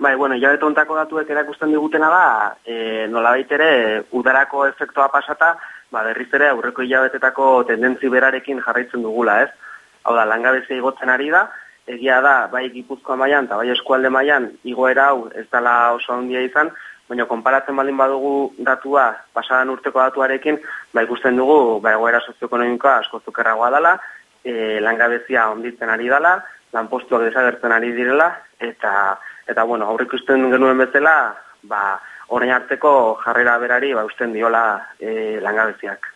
Bai, bueno, ja betontako datuek erakusten digutena da, e, nola ere, udarako efektua pasata, ba, berriz ere, aurreko hilabetetako tendentzi berarekin jarraitzen dugula, ez? Hau da, langabezia igotzen ari da, egia da, bai gipuzkoa mailan eta bai eskualde mailan igoera hau ez dela oso handia izan, baina konparatzen baldin badugu datua, pasadan urteko datuarekin, ba, ikusten dugu, ba, egoera sozioekonomikoa asko zukerragoa dela, e, langabezia onditzen ari dela, lanpostuak desagertzen ari direla, eta eta bueno, aurrik usten genuen bezala, ba, orain arteko jarrera berari ba usten diola e, langabeziak.